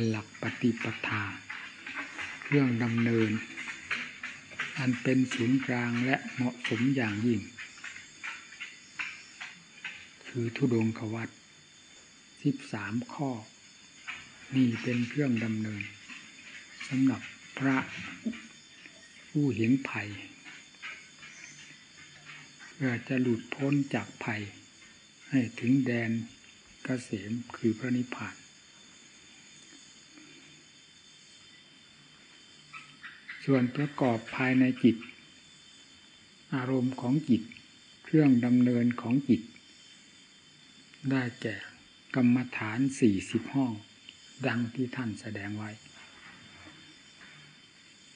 หลักปฏิปทา เครื่องดำเนิน อันเป็นศูนย์กลางและเหมาะสมอย่างยิ่ง คือทุดงควัตสิบสามข้อ นี่เป็นเครื่องดำเนินสำหรับพระผู้เห็นภัยเพื่อจะหลุดพ้นจากภัย ให้ถึงแดนกเกษมคือพระนิพพาน ส่วนประกอบภายในจิต อารมณ์ของจิต เครื่องดำเนินของจิต ได้แก่กรรมฐานสี่สิบห้อง ดังที่ท่านแสดงไว้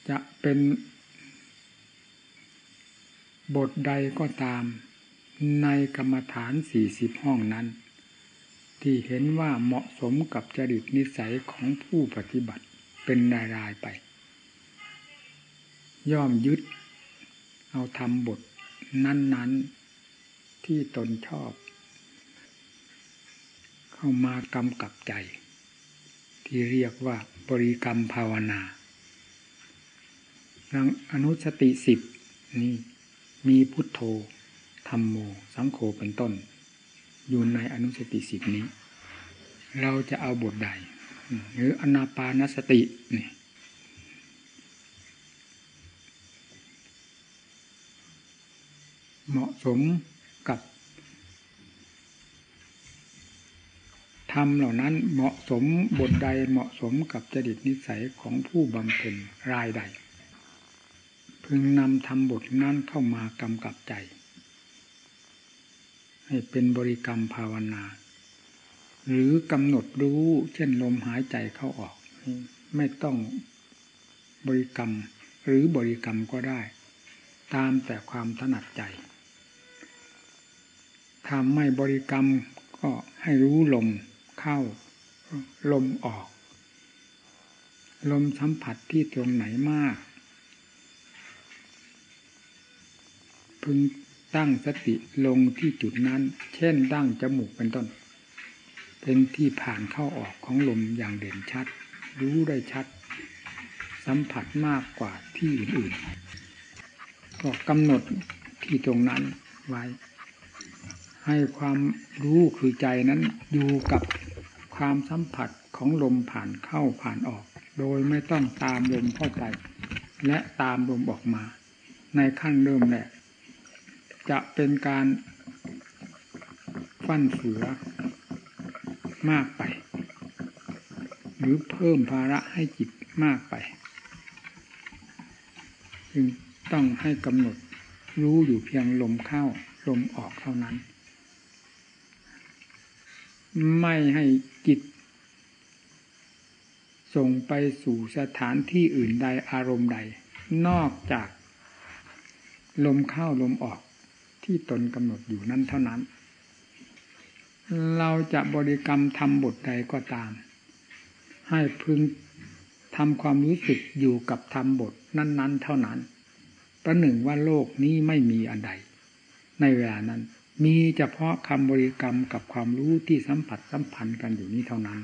จะเป็นบทใดก็ตามในกรรมฐานสี่สิบห้องนั้น ที่เห็นว่าเหมาะสมกับจริตนิสัยของผู้ปฏิบัติเป็นรายรายไป ย่อมยึด เอาทำบทนั้น ๆที่ตนชอบ เข้ามากำกับใจ ที่เรียกว่าบริกรรมภาวนาดังอนุสติสิบนี่มีพุทโธธรรมโม สังโฆเป็นต้น อยู่ในอนุสติสิบนี้ เราจะเอาบทใด หรืออนาปานสตินี่ เหมาะสมกับธรรมเหล่านั้นเหมาะสมบทใดเหมาะสมกับจริตนิสัยของผู้บำเพ็ญรายใด พึงนำทำบทนั้นเข้ามากำกับใจ ให้เป็นบริกรรมภาวนา หรือกำหนดรู้เช่นลมหายใจเข้าออก ไม่ต้องบริกรรมหรือบริกรรมก็ได้ ตามแต่ความถนัดใจ ถ้าไม่บริกรรมก็ให้รู้ลมเข้า ลมออก ลมสัมผัสที่ตรงไหนมาก พึงตั้งสติลงที่จุดนั้น เช่นดั้งจมูกเป็นต้น เป็นที่ผ่านเข้าออกของลมอย่างเด่นชัด รู้ได้ชัด สัมผัสมากกว่าที่อื่นๆก็กำหนดที่ตรงนั้นไว้ ให้ความรู้คือใจนั้นอยู่กับความสัมผัสของลมผ่านเข้าผ่านออก โดยไม่ต้องตามลมเข้าไป และตามลมออกมา ในขั้นเริ่มแรกจะเป็นการฟั่นเฟือมากไป หรือเพิ่มภาระให้จิตมากไป จึงต้องให้กำหนดรู้อยู่เพียงลมเข้าลมออกเท่านั้น ไม่ให้จิต ส่งไปสู่สถานที่อื่นใดอารมณ์ใด นอกจาก ลมเข้าลมออกที่ตนกำหนดอยู่นั้นเท่านั้น เราจะบริกรรมทำบทใดก็ตาม ให้พึงทำความรู้สึกอยู่กับทำบทนั้น ๆ เท่านั้นประหนึ่งว่าโลกนี้ไม่มีอันใด ในเวลานั้น มีเฉพาะคำบริกรรมกับความรู้ที่สัมผัสสัมพันธ์กันอยู่นี้เท่านั้น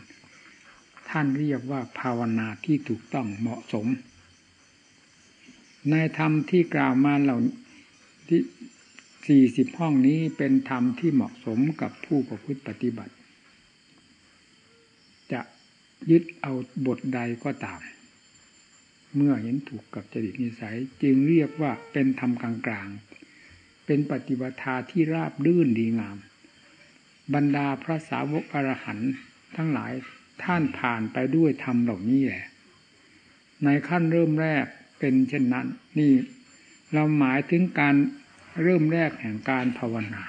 ท่านเรียกว่าภาวนาที่ถูกต้องเหมาะสม ในธรรมที่กล่าวมาเหล่าที่สี่สิบห้องนี้เป็นธรรมที่เหมาะสมกับผู้ประพฤติปฏิบัติ จะยึดเอาบทใดก็ตาม เมื่อเห็นถูกกับจริตนิสัยจึงเรียกว่าเป็นธรรมกลางๆ เป็นปฏิบัติที่ราบรื่นดีงาม บรรดาพระสาวกอรหันต์ทั้งหลายท่านผ่านไปด้วยธรรมเหล่านี้แหละ ในขั้นเริ่มแรกเป็นเช่นนั้น นี่เราหมายถึงการเริ่มแรกแห่งการภาวนา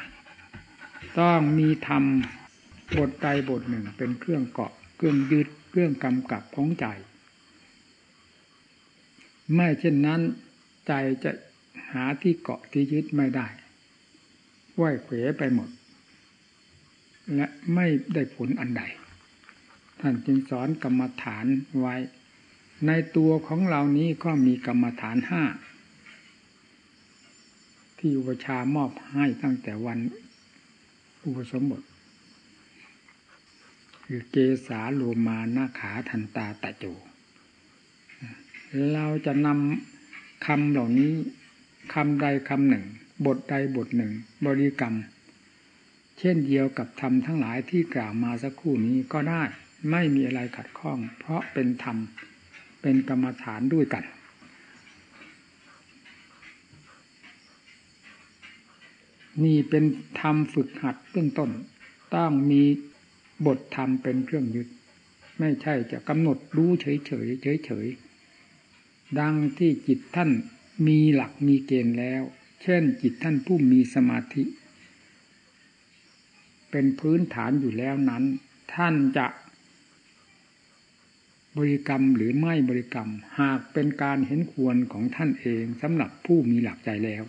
ต้องมีธรรมบทใดบทหนึ่งเป็นเครื่องเกาะเครื่องยึดเครื่องกำกับของใจ ไม่เช่นนั้นใจจะ หาที่เกาะที่ยึดไม่ได้ไหวเขวไปหมด และไม่ได้ผลอันใด ท่านจึงสอนกรรมฐานไว้ ในตัวของเรานี้ก็มีกรรมฐานห้าที่อุปชามอบให้ตั้งแต่วันอุปสมบท คือเกสาโลมานาขาทันตาตะโจเราจะนำคำเหล่านี้ คำใดคำหนึ่ง บทใดบทหนึ่ง บริกรรม เช่นเดียวกับธรรมทั้งหลายที่กล่าวมาสักครู่นี้ก็ได้ไม่มีอะไรขัดข้อง เพราะเป็นธรรมเป็นกรรมฐานด้วยกัน นี่เป็นธรรมฝึกหัดเบื้องต้น ต้องมีบทธรรมเป็นเครื่องยึด ไม่ใช่จะกำหนดรู้เฉยเฉยเฉยเฉยดังที่จิตท่าน มีหลักมีเกณฑ์แล้ว เช่นจิตท่านผู้มีสมาธิ เป็นพื้นฐานอยู่แล้วนั้น ท่านจะบริกรรมหรือไม่บริกรรม หากเป็นการเห็นควรของท่านเองสำหรับผู้มีหลักใจแล้ว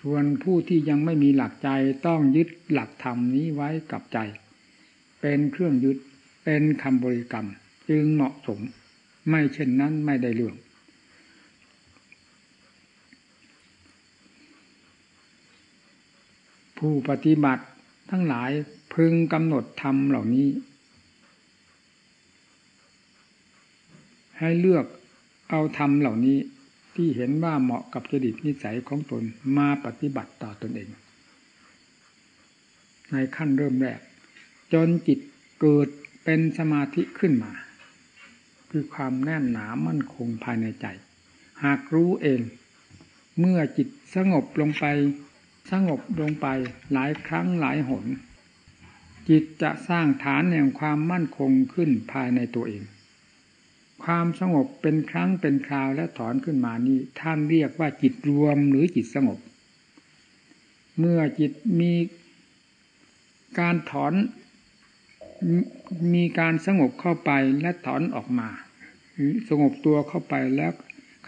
ส่วนผู้ที่ยังไม่มีหลักใจต้องยึดหลักธรรมนี้ไว้กับใจ เป็นเครื่องยึดเป็นคำบริกรรม จึงเหมาะสม ไม่เช่นนั้นไม่ได้เรื่อง ผู้ปฏิบัติทั้งหลายพึงกำหนดธรรมเหล่านี้ ให้เลือกเอาธรรมเหล่านี้ที่เห็นว่าเหมาะกับจริตนิสัยของตนมาปฏิบัติต่อตนเอง ในขั้นเริ่มแรก จนจิตเกิดเป็นสมาธิขึ้นมา คือความแน่นหนามั่นคงภายในใจ หากรู้เอง เมื่อจิตสงบลงไป สงบลงไปหลายครั้งหลายหน จิตจะสร้างฐานแห่งความมั่นคงขึ้นภายในตัวเอง ความสงบเป็นครั้งเป็นคราวและถอนขึ้นมานี้ท่านเรียกว่าจิตรวมหรือจิตสงบ เมื่อจิตมีการถอนมีการสงบเข้าไปและถอนออกมา สงบตัวเข้าไปแล้ว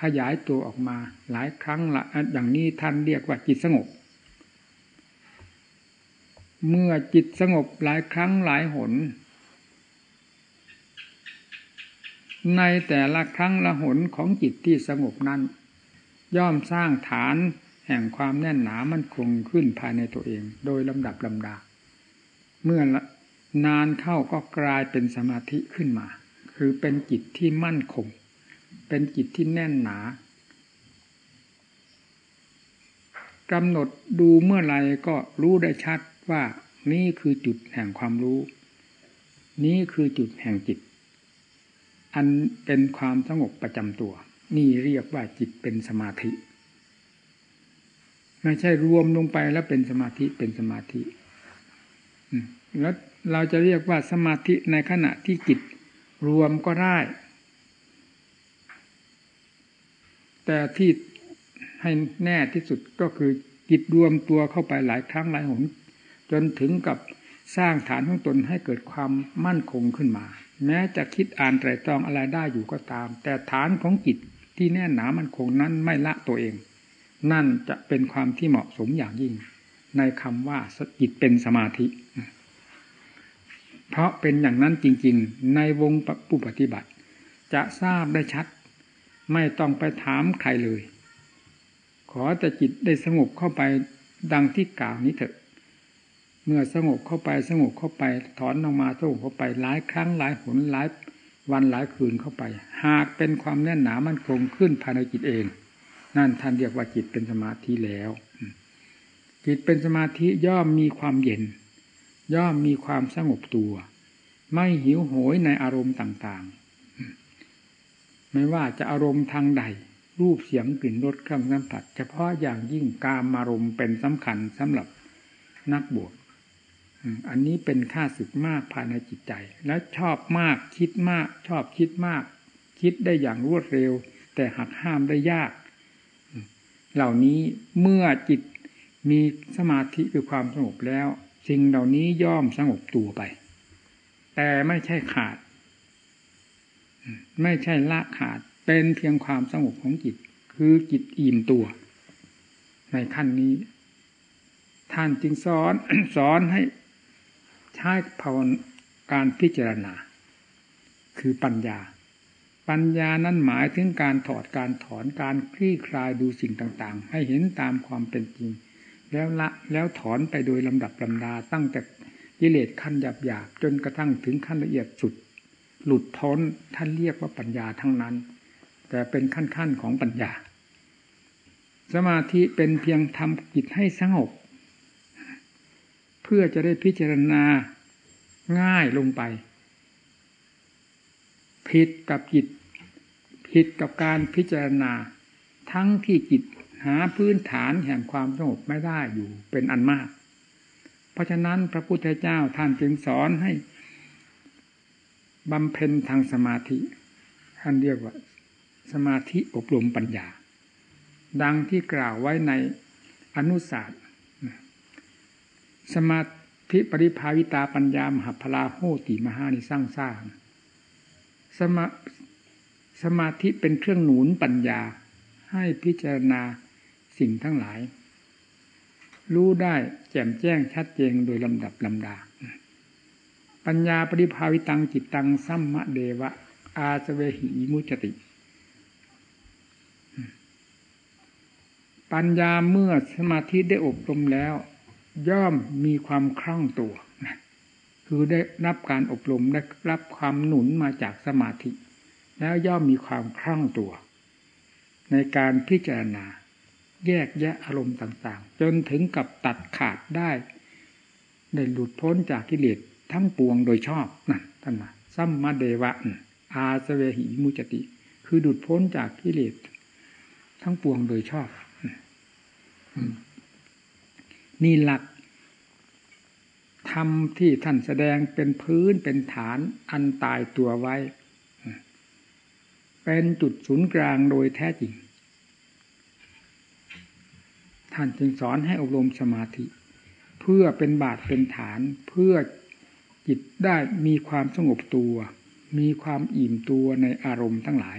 ขยายตัวออกมา หลายครั้งละอย่างนี้ท่านเรียกว่าจิตสงบ เมื่อจิตสงบหลายครั้งหลายหน ในแต่ละครั้งละหนของจิตที่สงบนั้น ย่อมสร้างฐานแห่งความแน่นหนามั่นคงขึ้นภายในตัวเอง โดยลำดับลำดา เมื่อนานเข้าก็กลายเป็นสมาธิขึ้นมา คือเป็นจิตที่มั่นคง เป็นจิตที่แน่นหนากำหนดดูเมื่อไรก็รู้ได้ชัด ว่านี่คือจุดแห่งความรู้ นี้คือจุดแห่งจิต อันเป็นความสงบประจำตัว นี่เรียกว่าจิตเป็นสมาธิ ไม่ใช่รวมลงไปแล้วเป็นสมาธิเป็นสมาธิแล้วเราจะเรียกว่าสมาธิในขณะที่จิตรวมก็ได้ แต่ที่ให้แน่ที่สุดก็คือจิตรวมตัวเข้าไปหลายครั้งหลายหน นถึงกับสร้างฐานของตนให้เกิดความมั่นคงขึ้นมา แม้จะคิดอ่านไตรตรองอะไรได้อยู่ก็ตาม แต่ฐานของจิตที่แน่นหนามั่นคงนั้นไม่ละตัวเอง นั่นจะเป็นความที่เหมาะสมอย่างยิ่ง ในคำว่าจิตเป็นสมาธิ เพราะเป็นอย่างนั้นจริง ๆ ในวงผู้ปฏิบัติ จะทราบได้ชัด ไม่ต้องไปถามใครเลย ขอแต่จิตได้สงบเข้าไปดังที่กล่าวนี้เถอะ เมื่อสงบเข้าไปสงบเข้าไป ถอนออกมาสงบเข้าไปหลายครั้งหลายหนหลายวันหลายคืนเข้าไป หากเป็นความแน่นหนามั่นคงขึ้นภายในจิตเอง นั่นท่านเรียกว่าจิตเป็นสมาธิแล้ว จิตเป็นสมาธิย่อมมีความเย็น ย่อมมีความสงบตัว ไม่หิวโหยในอารมณ์ต่างๆ ไม่ว่าจะอารมณ์ทางใด รูปเสียงกลิ่นรสเครื่องสัมผัสเฉพาะอย่างยิ่งกามอารมณ์เป็นสำคัญสำหรับนักบวช อันนี้เป็นค่าศึกมากภายในจิตใจ และชอบมากคิดมาก ชอบคิดมาก คิดได้อย่างรวดเร็ว แต่หักห้ามได้ยาก เหล่านี้เมื่อจิตมีสมาธิคือความสงบแล้ว สิ่งเหล่านี้ย่อมสงบตัวไป แต่ไม่ใช่ขาด ไม่ใช่ละขาด เป็นเพียงความสงบของจิต คือจิตอิ่มตัว ในขั้นนี้ ท่านจึงสอนสอนให้ ใช้ภาวการพิจารณา คือปัญญา ปัญญานั้นหมายถึงการถอดการถอนการคลี่คลายดูสิ่งต่างๆ ให้เห็นตามความเป็นจริง แล้วละแล้วถอนไปโดยลำดับลำดาตั้งแต่กิเลสขั้นหยาบหยาบจนกระทั่งถึงขั้นละเอียดสุด หลุดพ้นท่านเรียกว่าปัญญาทั้งนั้น แต่เป็นขั้นขั้นของปัญญา สมาธิเป็นเพียงทำจิตให้สงบ เพื่อจะได้พิจารณาง่ายลงไป ผิดกับจิต ผิดกับการพิจารณา ทั้งที่จิตหาพื้นฐานแห่งความสงบไม่ได้อยู่เป็นอันมาก เพราะฉะนั้นพระพุทธเจ้าท่านจึงสอนให้บำเพ็ญทางสมาธิ ท่านเรียกว่า สมาธิอบรมปัญญา ดังที่กล่าวไว้ในอนุศาสตร์ สมาธิปริภาวิตาปัญญามหาพลาโหติมหานิสร้างสร้างสมาสมาธิเป็นเครื่องหนุนปัญญาให้พิจารณาสิ่งทั้งหลาย รู้ได้แจ่มแจ้งชัดเจนโดยลำดับลำดา ปัญญาปริภาวิตังจิตตังสัมมะเดวะ อาสเวหิมุจติ ปัญญาเมื่อสมาธิได้อบรมแล้ว ย่อมมีความคล่องตัวคือได้รับการอบรมได้รับความหนุนมาจากสมาธิ แล้วย่อมมีความคล่องตัว ในการพิจารณา แยกแยะอารมณ์ต่าง ๆ จนถึงกับตัดขาดได้ ได้หลุดพ้นจากกิเลสทั้งปวงโดยชอบนั่นท่านว่าซัมมาเดวะอาสเวหิมุจติ คือหลุดพ้นจากกิเลสทั้งปวงโดยชอบ นี่หลักธรรมที่ท่านแสดงเป็นพื้นเป็นฐานอันตายตัวไว้ เป็นจุดศูนย์กลางโดยแท้จริง ท่านจึงสอนให้อบรมสมาธิ เพื่อเป็นบาทเป็นฐานเพื่อจิตได้มีความสงบตัว มีความอิ่มตัวในอารมณ์ทั้งหลาย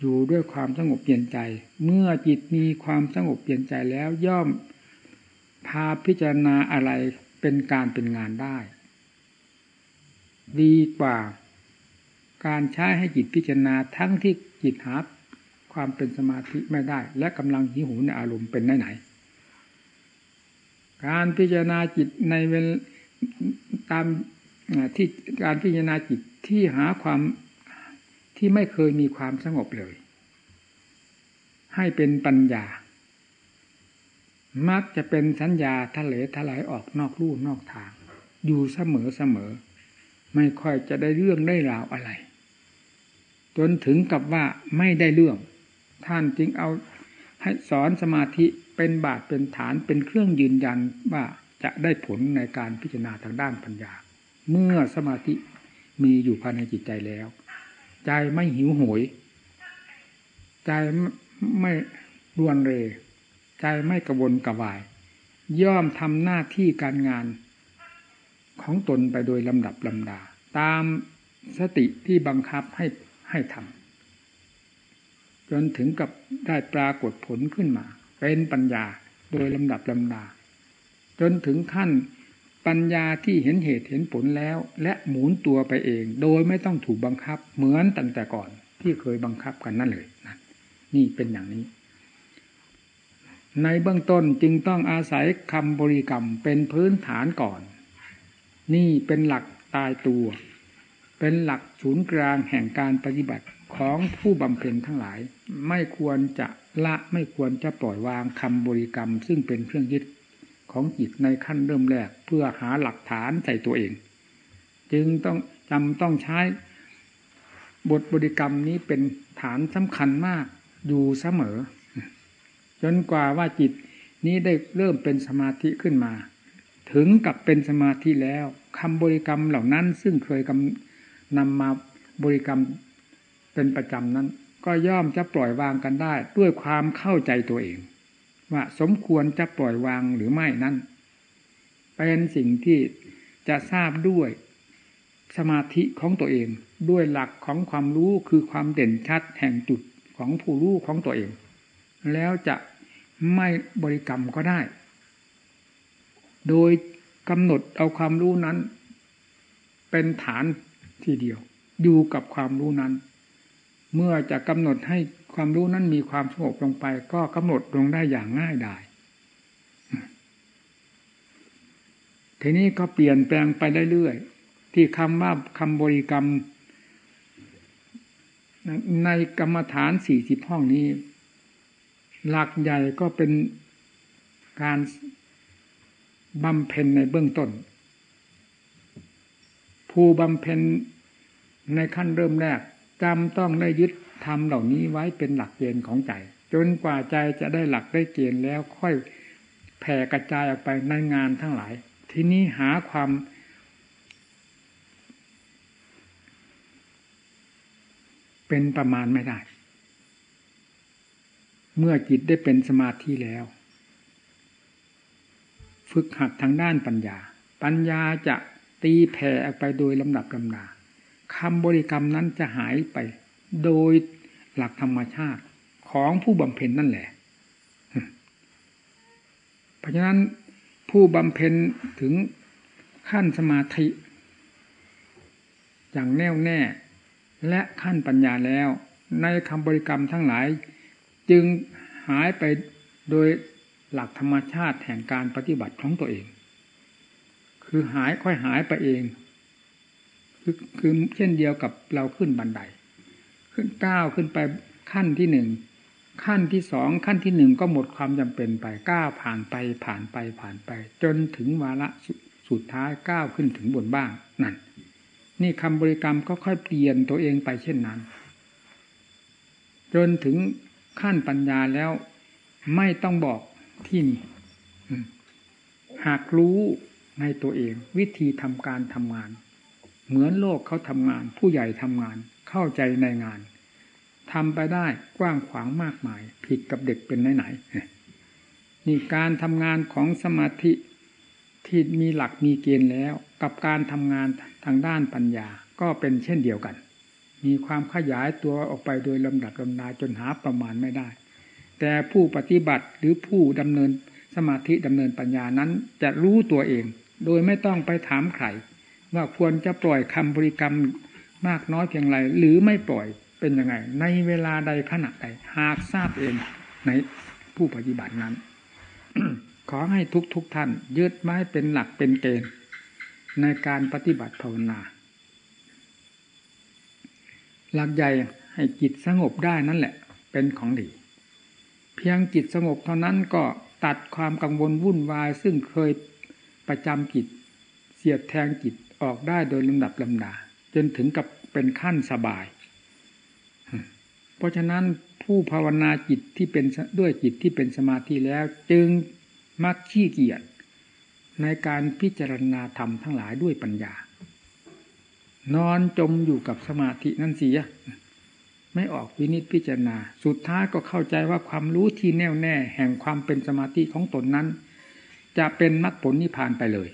อยู่ด้วยความสงบเปลี่ยนใจ เมื่อจิตมีความสงบเปลี่ยนใจแล้วย่อม พาพิจารณาอะไรเป็นการเป็นงานได้ ดีกว่าการใช้ให้จิตพิจารณาทั้งที่จิตหาความเป็นสมาธิไม่ได้ และกำลังหิวหูในอารมณ์เป็นไหนไหน การพิจารณาจิตในเวลตามที่การพิจารณาจิตที่หาความที่ไม่เคยมีความสงบเลย ให้เป็นปัญญา มักจะเป็นสัญญาทะเลทลายออกนอกลู่นอกทาง อยู่เสมอเสมอ ไม่ค่อยจะได้เรื่องได้ราวอะไร จนถึงกับว่าไม่ได้เรื่อง ท่านจึงเอาให้สอนสมาธิเป็นบาทเป็นฐานเป็นเครื่องยืนยันว่าจะได้ผลในการพิจารณาทางด้านปัญญา เมื่อสมาธิมีอยู่ภายในจิตใจแล้ว ใจไม่หิวโหยใจไม่รวนเร ใจไม่กระวนกระวาย ย่อมทำหน้าที่การงานของตนไปโดยลำดับลำดา ตามสติที่บังคับให้ให้ทำจนถึงกับได้ปรากฏผลขึ้นมา เป็นปัญญาโดยลำดับลำดา จนถึงขั้นปัญญาที่เห็นเหตุเห็นผลแล้ว และหมุนตัวไปเอง โดยไม่ต้องถูกบังคับ เหมือนตั้งแต่ก่อนที่เคยบังคับกันนั่นเลยนะนี่เป็นอย่างนี้ ในเบื้องต้นจึงต้องอาศัยคำบริกรรมเป็นพื้นฐานก่อน นี่เป็นหลักตายตัว เป็นหลักศูนย์กลางแห่งการปฏิบัติของผู้บำเพ็ญทั้งหลาย ไม่ควรจะละไม่ควรจะปล่อยวางคำบริกรรม ซึ่งเป็นเครื่องยึดของจิตในขั้นเริ่มแรกเพื่อหาหลักฐานใส่ตัวเอง จึงต้องจำต้องใช้บทบริกรรมนี้เป็นฐานสำคัญมากอยู่เสมอ จนกว่าว่าจิตนี้ได้เริ่มเป็นสมาธิขึ้นมา ถึงกับเป็นสมาธิแล้วคำบริกรรมเหล่านั้น ซึ่งเคยนำมาบริกรรมเป็นประจำนั้น ก็ย่อมจะปล่อยวางกันได้ ด้วยความเข้าใจตัวเอง ว่าสมควรจะปล่อยวางหรือไม่นั้นเป็นสิ่งที่จะทราบด้วยสมาธิของตัวเอง ด้วยหลักของความรู้คือความเด่นชัดแห่งจุดของผู้รู้ของตัวเอง แล้วจะไม่บริกรรมก็ได้ โดยกำหนดเอาความรู้นั้น เป็นฐานทีเดียว อยู่กับความรู้นั้น เมื่อจะกำหนดให้ความรู้นั้นมีความสงบลงไป ก็กำหนดลงได้อย่างง่ายดายทีนี้ก็เปลี่ยนแปลงไปเรื่อยๆที่คำว่าคำบริกรรม ในกรรมฐานสี่สิบห้องนี้ หลักใหญ่ก็เป็นการบำเพ็ญในเบื้องต้น ผู้บำเพ็ญในขั้นเริ่มแรกจำต้องได้ยึดทำเหล่านี้ไว้เป็นหลักเกณฑ์ของใจ จนกว่าใจจะได้หลักได้เกณฑ์แล้วค่อยแผ่กระจายออกไปในงานทั้งหลาย ที่นี้หาความเป็นประมาณไม่ได้ เมื่อจิตได้เป็นสมาธิแล้ว ฝึกหัดทางด้านปัญญา ปัญญาจะตีแผ่ออกไปโดยลำดับลำดาคำบริกรรมนั้นจะหายไป โดยหลักธรรมชาติของผู้บำเพ็ญนั่นแหละ เพราะฉะนั้นผู้บำเพ็ญถึงขั้นสมาธิ อย่างแน่วแน่ และขั้นปัญญาแล้ว ในคำบริกรรมทั้งหลาย จึงหายไปโดยหลักธรรมชาติแห่งการปฏิบัติของตัวเอง คือหายค่อยหายไปเอง คือคือเช่นเดียวกับเราขึ้นบันได ขึ้นก้าวขึ้นไปขั้นที่หนึ่งขั้นที่สองขั้นที่หนึ่งก็หมดความจำเป็นไปก้าวผ่านไปผ่านไปผ่านไป จนถึงวาระสุดท้ายก้าวขึ้นถึงบนบ้างนั่น นี่คำบริกรรมก็ค่อยเปลี่ยนตัวเองไปเช่นนั้น จนถึง ขั้นปัญญาแล้วไม่ต้องบอกที่นี่หากรู้ในตัวเอง วิธีทำการทำงาน เหมือนโลกเขาทำงาน ผู้ใหญ่ทำงาน เข้าใจในงานทำไปได้กว้างขวางมากมาย ผิดกับเด็กเป็นไหนๆนี่การทำงานของสมาธิที่มีหลักมีเกณฑ์แล้ว กับการทำงานทางด้านปัญญาก็เป็นเช่นเดียวกัน มีความขยายตัวออกไปโดยลำดับลำดาจนหาประมาณไม่ได้ แต่ผู้ปฏิบัติหรือผู้ดำเนินสมาธิดำเนินปัญญานั้นจะรู้ตัวเอง โดยไม่ต้องไปถามใครว่าควรจะปล่อยคำบริกรรมมากน้อยเพียงไรหรือไม่ปล่อยเป็นยังไง ในเวลาใดขณะใดหากทราบเองในผู้ปฏิบัตินั้น ขอให้ทุกทุกท่านยึดไม้เป็นหลักเป็นเกณฑ์ในการปฏิบัติภาวนา หลักใหญ่ให้จิตสงบได้นั่นแหละ เป็นของดี เพียงจิตสงบเท่านั้นก็ตัดความกังวลวุ่นวาย ซึ่งเคยประจำจิต เสียดแทงจิตออกได้โดยลำดับลำดา จนถึงกับเป็นขั้นสบาย เพราะฉะนั้นผู้ภาวนาจิตที่เป็นด้วยจิตที่เป็นสมาธิแล้วจึงมักขี้เกียจในการพิจารณาธรรมทั้งหลายด้วยปัญญา นอนจมอยู่กับสมาธินั่นสิไม่ออกวินิจพิจารณา สุดท้ายก็เข้าใจว่าความรู้ที่แน่วแน่ แห่งความเป็นสมาธิของตนนั้น จะเป็นมรรคผลนิพพานไปเลย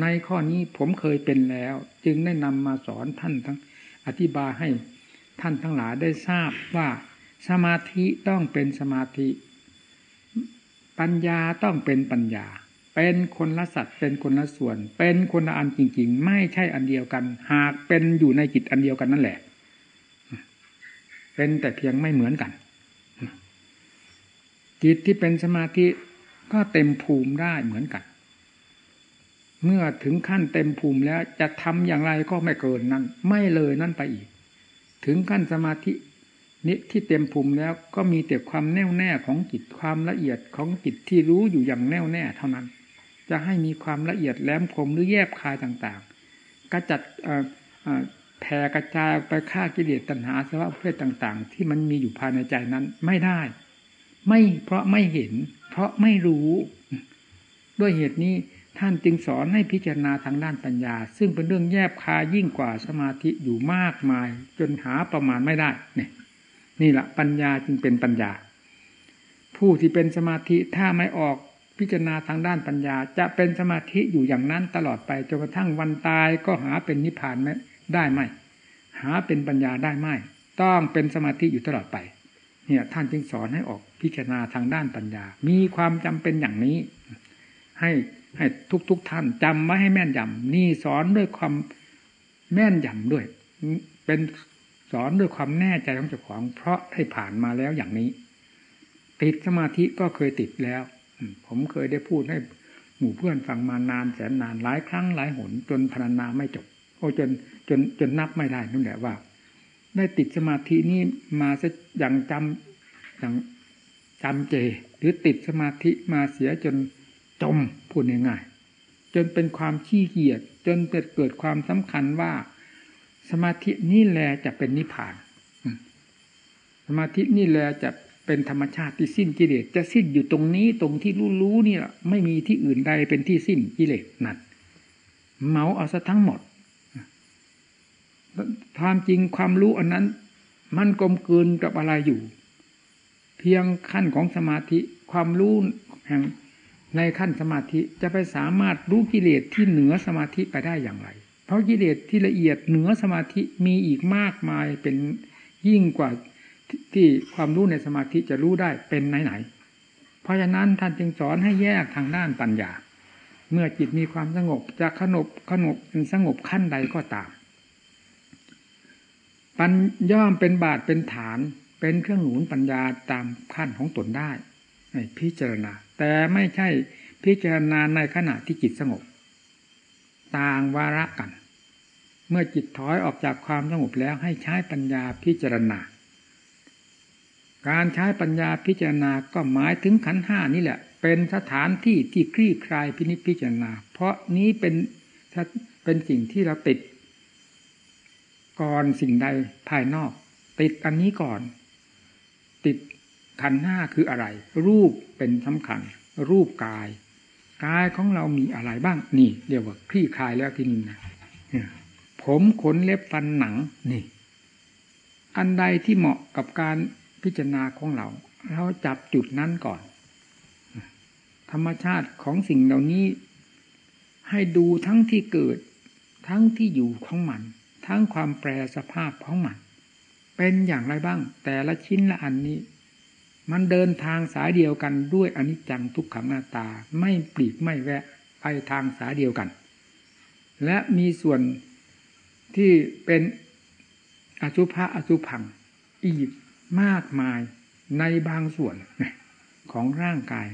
ในข้อนี้ผมเคยเป็นแล้ว จึงได้นำมาสอนท่านทั้งอธิบายให้ท่านทั้งหลายได้ทราบว่าสมาธิต้องเป็นสมาธิ ปัญญาต้องเป็นปัญญา เป็นคนละสัตว์เป็นคนละส่วน เป็นคนละอันจริง ๆ ไม่ใช่อันเดียวกัน หากเป็นอยู่ในจิตอันเดียวกันนั่นแหละ เป็นแต่เพียงไม่เหมือนกัน จิตที่เป็นสมาธิก็เต็มภูมิได้เหมือนกัน เมื่อถึงขั้นเต็มภูมิแล้วจะทำอย่างไรก็ไม่เกินนั้น ไม่เลยนั่นไปอีก ถึงขั้นสมาธินี้ที่เต็มภูมิแล้วก็มีแต่ความแน่วแน่ของจิตความละเอียดของจิตที่รู้อยู่อย่างแน่วแน่เท่านั้น จะให้มีความละเอียดแหลมคมหรือแยบคายต่างๆกระจัดแผ่กระจายไปฆ่ากิเลสตัณหาสภาวะเพศต่าง ๆ ที่มันมีอยู่ภายในใจนั้นไม่ได้ ไม่เพราะไม่เห็น เพราะไม่รู้ ด้วยเหตุนี้ท่านจึงสอนให้พิจารณาทางด้านปัญญา ซึ่งเป็นเรื่องแยบคายิ่งกว่าสมาธิอยู่มากมาย จนหาประมาณไม่ได้เนี่ยนี่แหละปัญญาจึงเป็นปัญญา ผู้ที่เป็นสมาธิถ้าไม่ออก พิจารณาทางด้านปัญญา จะเป็นสมาธิอยู่อย่างนั้นตลอดไปจนกระทั่งวันตายก็หาเป็นนิพพานไม่ได้ไหมหาเป็นปัญญาได้ไหมต้องเป็นสมาธิอยู่ตลอดไป เนี่ยท่านจึงสอนให้ออกพิจารณาทางด้านปัญญา มีความจำเป็นอย่างนี้ ให้ให้ทุกๆทท่านจำไว้ให้แม่นยำนี่สอนด้วยความแม่นยำด้วย เป็นสอนด้วยความแน่ใจของเจ้าของ เพราะได้ผ่านมาแล้วอย่างนี้ ติดสมาธิก็เคยติดแล้ว ผมเคยได้พูดให้หมู่เพื่อนฟังมานานแสนนานหลายครั้งหลายหน จนพรรณนาไม่จบโอ้จนจนจนนับไม่ได้นั่นแหละว่า ได้ติดสมาธินี้มาซะอย่างจำอย่างจำเจ หรือติดสมาธิมาเสียจนจมพูดง่ายๆจนเป็นความขี้เกียจจนเกิดเกิดความสำคัญว่า สมาธินี่แหละจะเป็นนิพพาน สมาธินี่แหละจะ เป็นธรรมชาติที่สิ้นกิเลสจะสิ้นอยู่ตรงนี้ตรงที่รู้รู้นี่แหละไม่มีที่อื่นใดเป็นที่สิ้นกิเลสนั่นเมาเอาซะทั้งหมดความจริงความรู้อันนั้น มันกลมกลืนกับอะไรอยู่ เพียงขั้นของสมาธิความรู้แห่งในขั้นสมาธิจะไปสามารถรู้กิเลสที่เหนือสมาธิไปได้อย่างไร เพราะกิเลสที่ละเอียดเหนือสมาธิมีอีกมากมายเป็นยิ่งกว่า ที่ความรู้ในสมาธิจะรู้ได้เป็นไหนๆเพราะฉะนั้นท่านจึงสอนให้แยกทางด้านปัญญา เมื่อจิตมีความสงบจะขนบขนบสงบขั้นใดก็ตาม ปัญย่อมเป็นบาทเป็นฐาน เป็นเครื่องหนุนปัญญาตามขั้นของตนได้พิจารณา แต่ไม่ใช่พิจารณาในขณะที่จิตสงบ ต่างวาระกัน เมื่อจิตถอยออกจากความสงบแล้วให้ใช้ปัญญาพิจารณา การใช้ปัญญาพิจารณาก็หมายถึงขันห้านี่แหละ เป็นสถานที่ที่คลี่คลายพินิจพิจารณา เพราะนี้เป็นเป็นสิ่งที่เราติด ก่อนสิ่งใดภายนอก ติดอันนี้ก่อน ติดขันห้าคืออะไร รูปเป็นสำคัญ รูปกายกายของเรามีอะไรบ้าง นี่เรียกว่าคลี่คลายแล้วที่นี่นะผมขนเล็บฟันหนังนี่ อันใดที่เหมาะกับการ พิจารณาของเรา เราจับจุดนั้นก่อน ธรรมชาติของสิ่งเหล่านี้ ให้ดูทั้งที่เกิด ทั้งที่อยู่ของมัน ทั้งความแปรสภาพของมัน เป็นอย่างไรบ้าง แต่ละชิ้นละอันนี้ มันเดินทางสายเดียวกันด้วยอนิจจังทุกขังหน้าตาไม่ปลีกไม่แวะไปทางสายเดียวกัน และมีส่วนที่เป็นอสุภะอสุพังอีก มากมายในบางส่วนของร่างกาย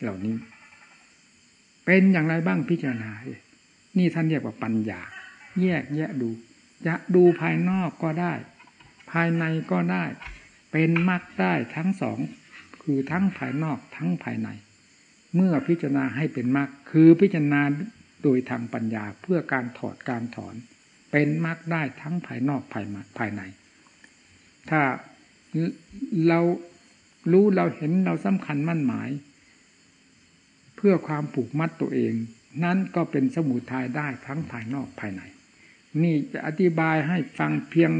เหล่านี้ เป็นอย่างไรบ้างพิจารณา นี่ท่านเรียกว่าปัญญา แยกแยะดู จะดูภายนอกก็ได้ ภายในก็ได้ เป็นมรรคได้ทั้งสอง คือทั้งภายนอกทั้งภายใน เมื่อพิจารณาให้เป็นมรรคคือพิจารณาโดยทางปัญญาเพื่อการถอดการถอน เป็นมรรคได้ทั้งภายนอกภายภายใน ถ้า เรารู้เราเห็นเราสำคัญมั่นหมาย เพื่อความผูกมัดตัวเอง นั่นก็เป็นสมุทัยได้ทั้งภายนอกภายใน นี่จะอธิบายให้ฟังเพียง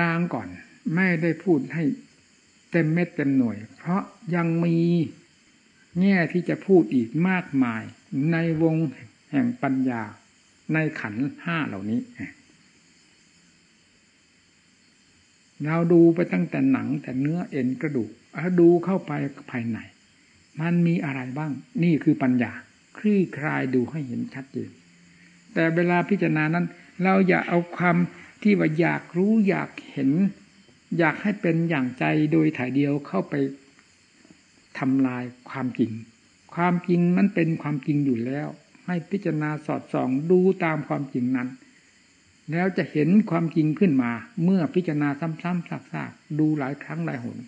ลางๆก่อน ไม่ได้พูดให้เต็มเม็ดเต็มหน่วย เพราะยังมีแง่ที่จะพูดอีกมากมายในวงแห่งปัญญาในขันห้าเหล่านี้ เราดูไปตั้งแต่หนังแต่เนื้อเอ็นกระดูกดูเข้าไปภายใน มันมีอะไรบ้าง นี่คือปัญญา คลี่คลายดูให้เห็นชัดเจนแต่เวลาพิจารณานั้น เราอย่าเอาความที่ว่าอยากรู้อยากเห็น อยากให้เป็นอย่างใจโดยถ่ายเดียวเข้าไปทำลายความจริง ความจริงมันเป็นความจริงอยู่แล้ว ให้พิจารณาสอดส่องดูตามความจริงนั้น แล้วจะเห็นความจริงขึ้นมา เมื่อพิจารณาซ้ำๆซากๆดูหลายครั้งหลายหน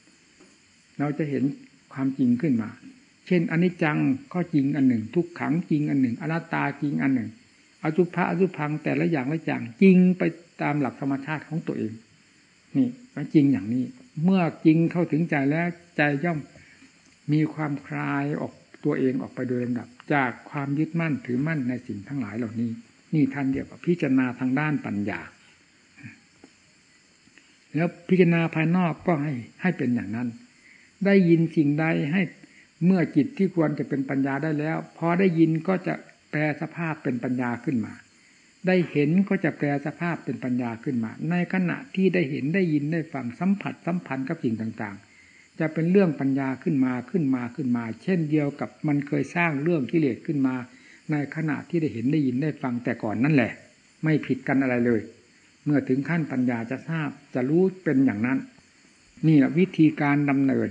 เราจะเห็นความจริงขึ้นมา เช่นอนิจจังก็จริงอันหนึ่ง ทุกขังจริงอันหนึ่งอนัตตาจริงอันหนึ่งอจุภะอจุพังแต่ละอย่างละอย่างจริงไปตามหลักธรรมชาติของตัวเอง นี่มันจริงอย่างนี้ เมื่อจริงเข้าถึงใจแล้วใจย่อมมีความคลายออกตัวเองออกไปโดยลำดับ จากความยึดมั่นถือมั่นในสิ่งทั้งหลายเหล่านี้ นี่ท่านเดียกวกับพิจารณาทางด้านปัญญา แล้วพิจารณาภายนอกก็ให้ให้เป็นอย่างนั้น ได้ยินสิ่งใดให้เมื่อจิตที่ควรจะเป็นปัญญาได้แล้ว พอได้ยินก็จะแปลสภาพเป็นปัญญาขึ้นมา ได้เห็นก็จะแปลสภาพเป็นปัญญาขึ้นมา ในขณะที่ได้เห็นได้ยินได้ฟังสัมผัสสัมพันธ์กับสิ่งต่างๆ จะเป็นเรื่องปัญญาขึ้นมาขึ้นมาขึ้นมา เช่นเดียวกับมันเคยสร้างเรื่องกิเลสขึ้นมา ในขณะที่ได้เห็นได้ยินได้ฟังแต่ก่อนนั่นแหละ ไม่ผิดกันอะไรเลย เมื่อถึงขั้นปัญญาจะทราบจะรู้เป็นอย่างนั้น นี่แหละวิธีการดำเนิน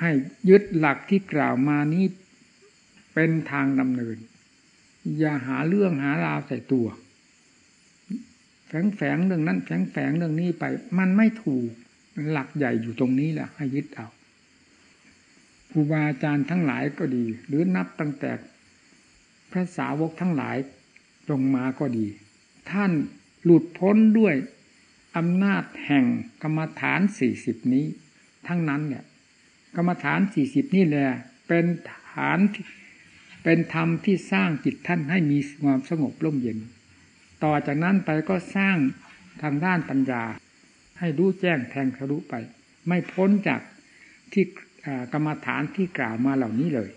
ให้ยึดหลักที่กล่าวมานี้เป็นทางดำเนิน อย่าหาเรื่องหาราวใส่ตัว แฝงแฝงเรื่องนั้นแฝงแฝงเรื่องนี้ไป มันไม่ถูกหลักใหญ่อยู่ตรงนี้แหละให้ยึดเอาครูบาอาจารย์ทั้งหลายก็ดี หรือนับตั้งแต่ พระสาวกทั้งหลายลงมาก็ดี ท่านหลุดพ้นด้วยอำนาจแห่งกรรมฐานสี่สิบนี้ ทั้งนั้นเนี่ย กรรมฐานสี่สิบนี่แหละเป็นฐานเป็นธรรมที่สร้างจิตท่านให้มีความสงบร่มเย็น ต่อจากนั้นไปก็สร้างทางด้านปัญญา ให้รู้แจ้งแทงทะลุไป ไม่พ้นจากที่กรรมฐานที่กล่าวมาเหล่านี้เลย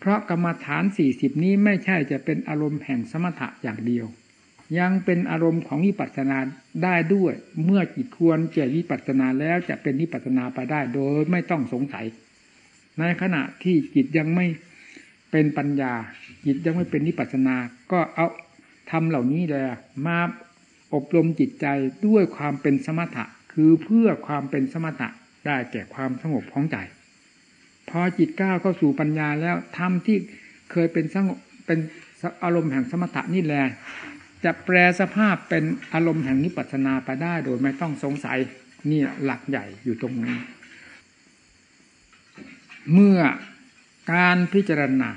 เพราะกรรมฐานสี่สิบนี้ไม่ใช่จะเป็นอารมณ์แห่งสมถะอย่างเดียว ยังเป็นอารมณ์ของวิปัสสนาได้ด้วย เมื่อจิตควรเจวิปัสสนาแล้วจะเป็นวิปัสสนาไปได้โดยไม่ต้องสงสัย ในขณะที่จิตยังไม่เป็นปัญญา จิตยังไม่เป็นวิปัสสนา ก็เอาทำเหล่านี้เลยมาอบรมจิตใจด้วยความเป็นสมถะ คือเพื่อความเป็นสมถะได้แก่ความสงบของใจ พอจิตก้าวเข้าสู่ปัญญาแล้วทำที่เคยเป็นสงบเป็นอารมณ์แห่งสมถะนี่แหละจะแปลสภาพเป็นอารมณ์แห่งนิพพานาไปได้โดยไม่ต้องสงสัยนี่หลักใหญ่อยู่ตรงนี้ เมื่อการพิจารณา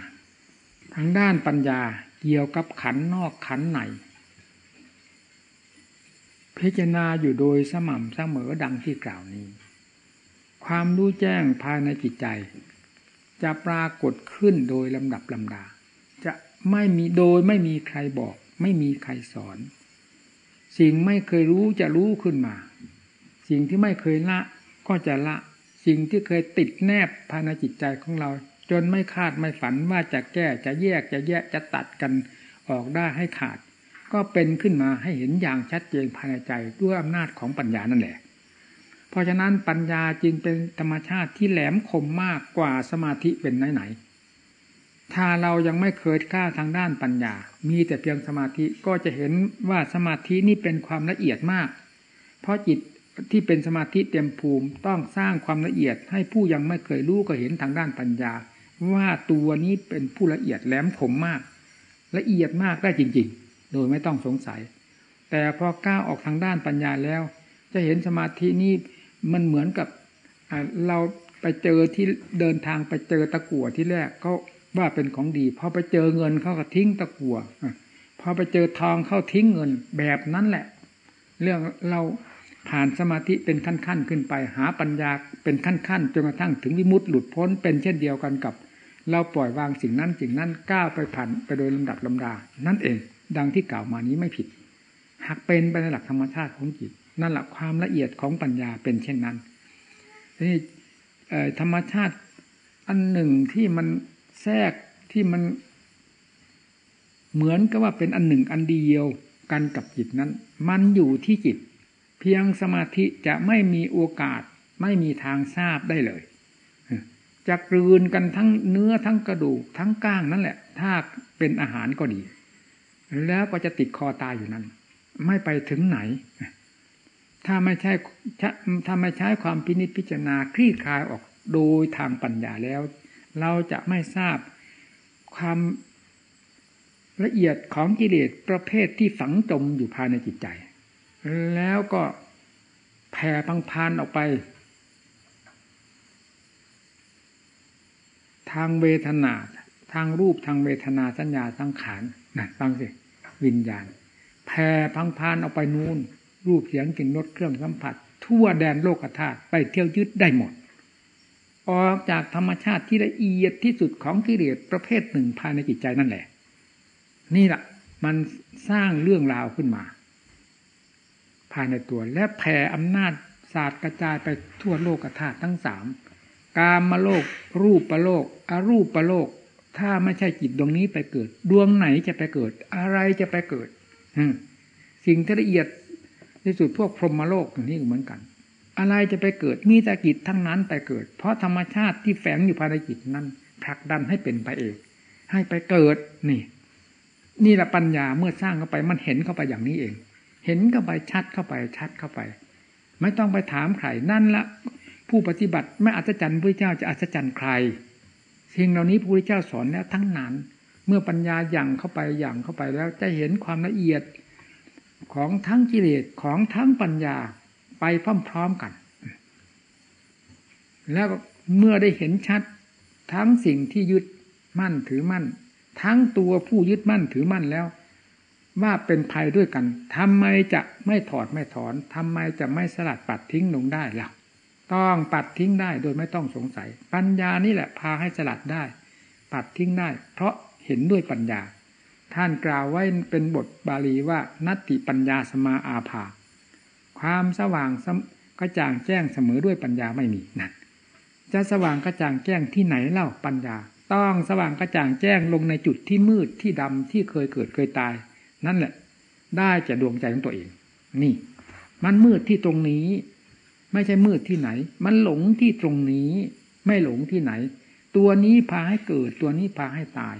ทางด้านปัญญาเกี่ยวกับขันนอกขันในพิจารณาอยู่โดยสม่ำเสมอดังที่กล่าวนี้ ความรู้แจ้งภายในจิตใจ จะปรากฏขึ้นโดยลำดับลำดา จะไม่มีโดยไม่มีใครบอก ไม่มีใครสอน สิ่งไม่เคยรู้จะรู้ขึ้นมา สิ่งที่ไม่เคยละก็จะละ สิ่งที่เคยติดแนบภายในจิตใจของเรา จนไม่คาดไม่ฝันว่าจะแก้จะแยกจะแยกจะตัดกันออกได้ให้ขาด ก็เป็นขึ้นมาให้เห็นอย่างชัดเจนภายในใจด้วยอำนาจของปัญญานั่นแหละ เพราะฉะนั้นปัญญาจึงเป็นธรรมชาติที่แหลมคมมากกว่าสมาธิเป็นไหนๆถ้าเรายังไม่เคยกล้าทางด้านปัญญา มีแต่เพียงสมาธิก็จะเห็นว่าสมาธินี่เป็นความละเอียดมาก เพราะจิตที่เป็นสมาธิเต็มภูมิต้องสร้างความละเอียดให้ผู้ยังไม่เคยรู้ก็เห็นทางด้านปัญญา ว่าตัวนี้เป็นผู้ละเอียดแหลมคมมาก ละเอียดมากได้จริง ๆ โดยไม่ต้องสงสัย แต่พอก้าวออกทางด้านปัญญาแล้ว จะเห็นสมาธินี้ มันเหมือนกับเราไปเจอที่เดินทางไปเจอตะกั่วที่แรกเขาว่าเป็นของดีพอไปเจอเงินเขาก็ทิ้งตะกั่วพอไปเจอทองเข้าทิ้งเงินแบบนั้นแหละ เรื่องเราผ่านสมาธิเป็นขั้นๆขึ้นไปหาปัญญาเป็นขั้นๆจนกระทั่งถึงวิมุตติหลุดพ้นเป็นเช่นเดียวกันกับ เราปล่อยวางสิ่งนั้นสิ่งนั้นก้าวไปผ่านไปโดยลำดับลำดา นั่นเอง ดังที่กล่าวมานี้ไม่ผิด หากเป็นไปในหลักธรรมชาติของจิต นั่นแหละความละเอียดของปัญญาเป็นเช่นนั้นนี่ธรรมชาติอันหนึ่งที่มันแทรกที่มันเหมือนกับว่าเป็นอันหนึ่งอันเดียวกันกับจิตนั้น มันอยู่ที่จิต เพียงสมาธิจะไม่มีโอกาสไม่มีทางทราบได้เลยจะกลืนกันทั้งเนื้อทั้งกระดูกทั้งก้างนั่นแหละ ถ้าเป็นอาหารก็ดี แล้วก็จะติดคอตายอยู่นั้น ไม่ไปถึงไหน ถ้าไม่ใช่ถ้าไม่ใช้ความพินิจพิจารณาคลี่คลายออกโดยทางปัญญาแล้ว เราจะไม่ทราบความละเอียดของกิเลสประเภทที่ฝังจมอยู่ภายในจิตใจ แล้วก็แผ่พังพานออกไป ทางเวทนา ทางรูปทางเวทนาสัญญาสังขารนะฟังสิ วิญญาณแผ่พังพานออกไปนูน่น รูปเสียงกลิ่นรสเครื่องสัมผัส ทั่วแดนโลกธาตุไปเที่ยวยึดได้หมด ออกจากธรรมชาติที่ละเอียดที่สุดของกิเลสประเภทหนึ่งภายในจิตใจนั่นแหละ นี่แหละมันสร้างเรื่องราวขึ้นมา ภายในตัวและแผ่อำนาจศาสตร์กระจายไปทั่วโลกธาตุทั้งสามกามโลก รูปโลก อรูปโลก ถ้าไม่ใช่จิตดวงนี้ไปเกิด ดวงไหนจะไปเกิด อะไรจะไปเกิดสิ่งที่ละเอียด ที่สุดพวกพรหมโลกอย่างนี้เหมือนกัน อะไรจะไปเกิดมีแต่จิตทั้งนั้นไปเกิด เพราะธรรมชาติที่แฝงอยู่ภายในจิตนั้นผลักดันให้เป็นไปเองให้ไปเกิดนี่ นี่แหละปัญญาเมื่อสร้างเข้าไปมันเห็นเข้าไปอย่างนี้เอง เห็นเข้าไปชัดเข้าไปชัดเข้าไป ไม่ต้องไปถามใครนั่นละผู้ปฏิบัติไม่อัศจรรย์พระเจ้าจะอัศจรรย์ใครสิ่งเหล่านี้พระพุทธเจ้าสอนแล้วทั้งนั้น เมื่อปัญญาอย่างเข้าไปอย่างเข้าไปแล้วจะเห็นความละเอียด ของทั้งกิเลสของทั้งปัญญาไปพร้อมๆกัน แล้วเมื่อได้เห็นชัดทั้งสิ่งที่ยึดมั่นถือมั่น ทั้งตัวผู้ยึดมั่นถือมั่นแล้ว ว่าเป็นภัยด้วยกันทำไมจะไม่ถอดไม่ถอนทำไมจะไม่สลัดปัดทิ้งลงได้ล่ะต้องปัดทิ้งได้โดยไม่ต้องสงสัย ปัญญานี่แหละพาให้สลัดได้ ปัดทิ้งได้ เพราะเห็นด้วยปัญญา ท่านกล่าวไว้เป็นบทบาลีว่านัตติปัญญาสมาอาภา ความสว่างกระจ่างแจ้งเสมอด้วยปัญญาไม่มีนั่นจะสว่างกระจ่างแจ้งที่ไหนเล่าปัญญา ต้องสว่างกระจ่างแจ้งลงในจุดที่มืดที่ดำที่เคยเกิดเคยตาย นั่นแหละ ได้จะดวงใจของตัวเอง นี่ มันมืดที่ตรงนี้ ไม่ใช่มืดที่ไหน มันหลงที่ตรงนี้ ไม่หลงที่ไหน ตัวนี้พาให้เกิดตัวนี้พาให้ตาย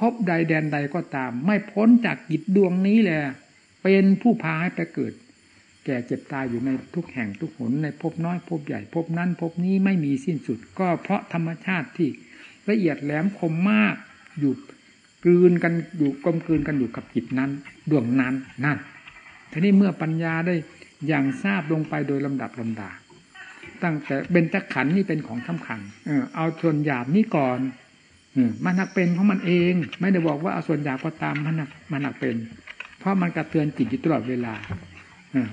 พบใดแดนใดก็ตาม ไม่พ้นจากกิจดวงนี้แหละเป็นผู้พาให้ไปเกิด แก่เจ็บตายอยู่ในทุกแห่งทุกหนในพบน้อยพบใหญ่พบนั้นพบนี้ไม่มีสิ้นสุด ก็เพราะธรรมชาติที่ละเอียดแหลมคมมากอยู่กลืนกันอยู่กลมกลืนกันอยู่กับจิตนั้นดวงนั้นนั่นทีนี้เมื่อปัญญาได้อย่างทราบลงไปโดยลำดับลำดาตั้งแต่เบญจขันธ์นี่เป็นของสำคัญเออเอาส่วนหยาบนี้ก่อน มันหนักเป็นของมันเอง ไม่ได้บอกว่าเอาส่วนยาบก็ตามมันหนักมันหนักเป็น เพราะมันกระเทือนจิตอยู่ตลอดเวลา